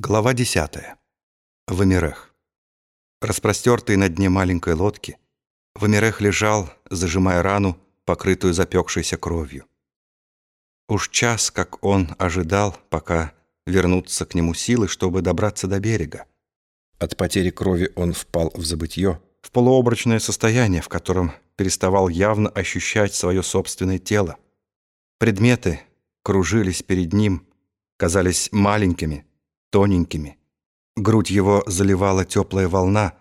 Глава 10. Вамирех. Распростертый на дне маленькой лодки, Вамирех лежал, зажимая рану, покрытую запекшейся кровью. Уж час, как он ожидал, пока вернутся к нему силы, чтобы добраться до берега. От потери крови он впал в забытье, в полуобрачное состояние, в котором переставал явно ощущать свое собственное тело. Предметы кружились перед ним, казались маленькими, тоненькими. Грудь его заливала теплая волна,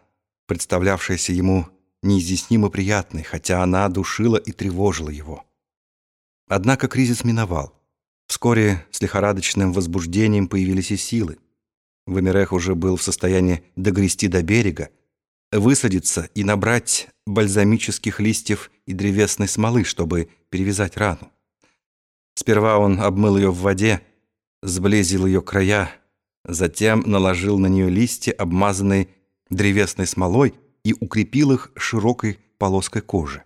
представлявшаяся ему неизъяснимо приятной, хотя она душила и тревожила его. Однако кризис миновал. Вскоре с лихорадочным возбуждением появились и силы. Вамирех уже был в состоянии догрести до берега, высадиться и набрать бальзамических листьев и древесной смолы, чтобы перевязать рану. Сперва он обмыл ее в воде, сблизил ее края, Затем наложил на нее листья, обмазанные древесной смолой, и укрепил их широкой полоской кожи.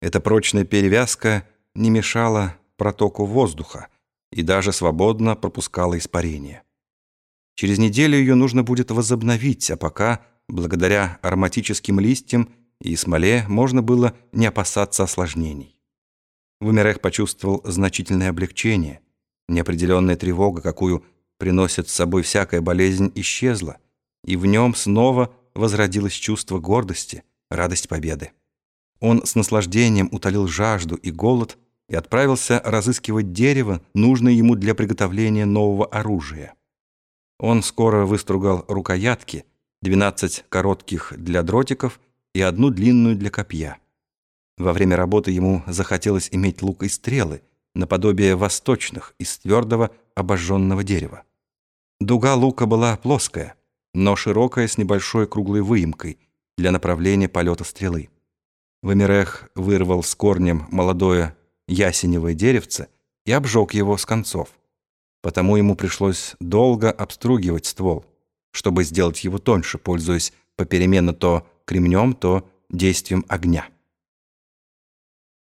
Эта прочная перевязка не мешала протоку воздуха и даже свободно пропускала испарение. Через неделю ее нужно будет возобновить, а пока, благодаря ароматическим листьям и смоле, можно было не опасаться осложнений. Вумерех почувствовал значительное облегчение. Неопределенная тревога, какую приносит с собой всякая болезнь, исчезла, и в нем снова возродилось чувство гордости, радость победы. Он с наслаждением утолил жажду и голод и отправился разыскивать дерево, нужное ему для приготовления нового оружия. Он скоро выстругал рукоятки, 12 коротких для дротиков и одну длинную для копья. Во время работы ему захотелось иметь лук и стрелы, наподобие восточных, из твердого обожженного дерева. Дуга лука была плоская, но широкая с небольшой круглой выемкой для направления полета стрелы. Вамирех вырвал с корнем молодое ясеневое деревце и обжег его с концов. Потому ему пришлось долго обстругивать ствол, чтобы сделать его тоньше, пользуясь попеременно то кремнем, то действием огня.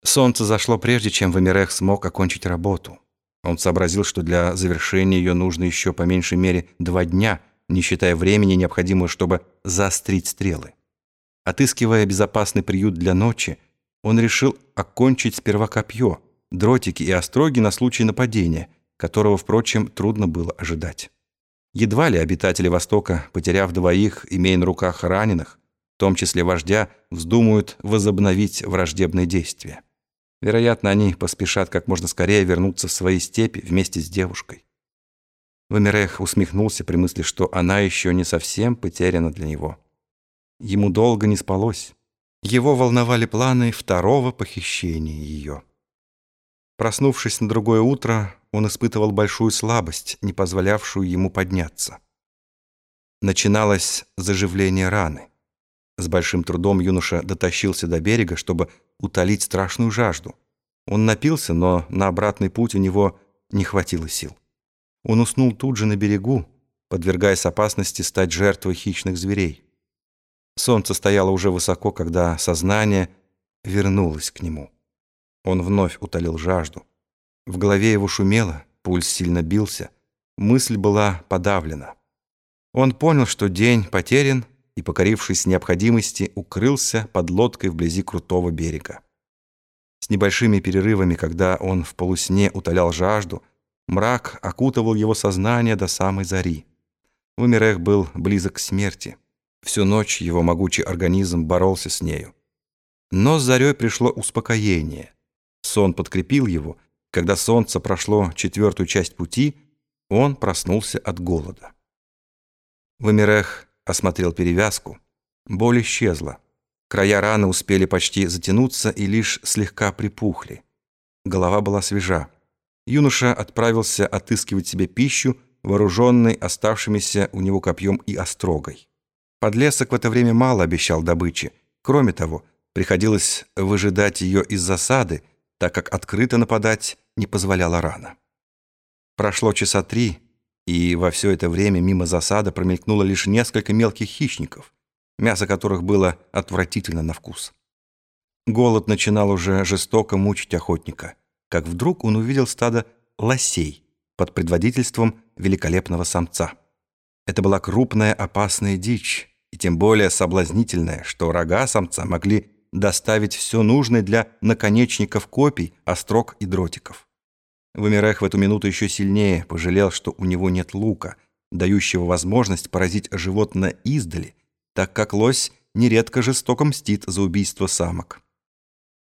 Солнце зашло прежде, чем Вамирех смог окончить работу. Он сообразил, что для завершения ее нужно еще по меньшей мере два дня, не считая времени, необходимого, чтобы заострить стрелы. Отыскивая безопасный приют для ночи, он решил окончить сперва копье, дротики и остроги на случай нападения, которого, впрочем, трудно было ожидать. Едва ли обитатели Востока, потеряв двоих, имея на руках раненых, в том числе вождя, вздумают возобновить враждебные действия. Вероятно, они поспешат как можно скорее вернуться в свои степи вместе с девушкой. Вамирех усмехнулся при мысли, что она еще не совсем потеряна для него. Ему долго не спалось. Его волновали планы второго похищения ее. Проснувшись на другое утро, он испытывал большую слабость, не позволявшую ему подняться. Начиналось заживление раны. С большим трудом юноша дотащился до берега, чтобы утолить страшную жажду. Он напился, но на обратный путь у него не хватило сил. Он уснул тут же на берегу, подвергаясь опасности стать жертвой хищных зверей. Солнце стояло уже высоко, когда сознание вернулось к нему. Он вновь утолил жажду. В голове его шумело, пульс сильно бился, мысль была подавлена. Он понял, что день потерян, и, покорившись необходимости, укрылся под лодкой вблизи крутого берега. С небольшими перерывами, когда он в полусне утолял жажду, мрак окутывал его сознание до самой зари. Умерех был близок к смерти. Всю ночь его могучий организм боролся с нею. Но с зарей пришло успокоение. Сон подкрепил его. Когда солнце прошло четвертую часть пути, он проснулся от голода. Вамирех осмотрел перевязку. Боль исчезла. Края раны успели почти затянуться и лишь слегка припухли. Голова была свежа. Юноша отправился отыскивать себе пищу, вооруженный оставшимися у него копьем и острогой. Подлесок в это время мало обещал добычи. Кроме того, приходилось выжидать ее из засады, так как открыто нападать не позволяла рана. Прошло часа три, и во все это время мимо засады промелькнуло лишь несколько мелких хищников, мясо которых было отвратительно на вкус. Голод начинал уже жестоко мучить охотника, как вдруг он увидел стадо лосей под предводительством великолепного самца. Это была крупная опасная дичь, и тем более соблазнительная, что рога самца могли доставить все нужное для наконечников копий, острог и дротиков. Вымерех в эту минуту еще сильнее пожалел, что у него нет лука, дающего возможность поразить животное издали, так как лось нередко жестоко мстит за убийство самок.